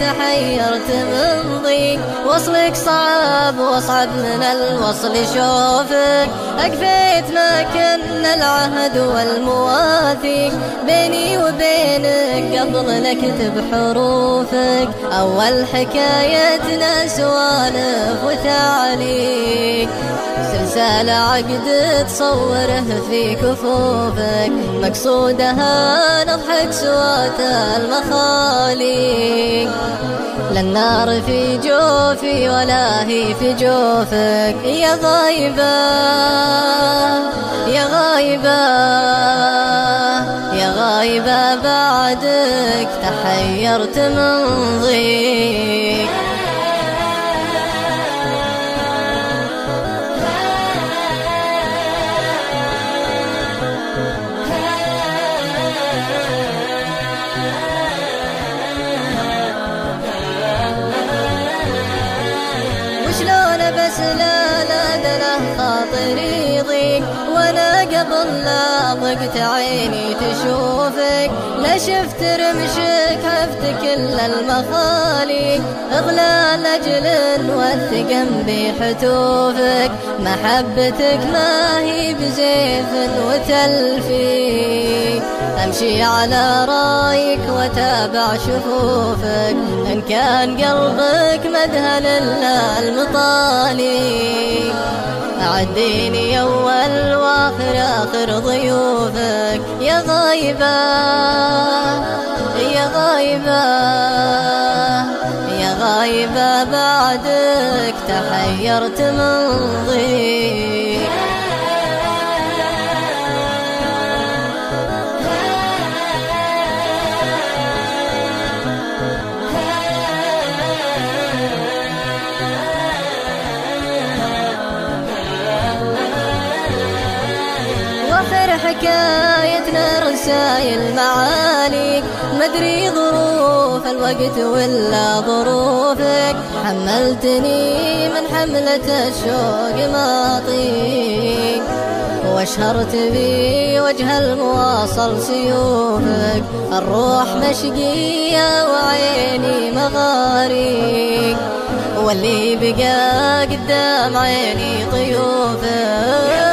تحيرت من ضيق. وصلك صعب واصعب من الوصل شوفك. أكفيت ما كنا العهد والمواثيق. بيني وبينك قبل نكتب حروفك. أول حكايتنا سوالف وتعليق سلسال عقد تصوره في كفوفك. مقصودها نضحك سوات المخاليق. لا النار في جوفي ولا هي في جوفك. يا غايبة يا غايبة يا غايبة بعدك تحيرت من ضيق لا لا دله خاطري ضيق وأنا قبل لا ضقت عيني تشوفك. لا شفت رمشك عفت كل المخاليق اغلال أجل والثقم بحتوفك. محبتك ما هي بزيف وتلفيق أمشي على رأيك وتابع شفوفك إن كان قلبك مذهل المطالي عديني أول وآخر آخر ضيوفك يا غايبة يا غايبة يا غايبة بعدك تحيرت من ضيق حكايتنا رسايل معانيك مدري ظروف الوقت ولا ظروفك. حملتني من حملة الشوق ما أطيق. وأشهرت بي وجه المواصل سيوفك. الروح مشقية وعيني مغاريق. واللي بقى قدام عيني طيوفك.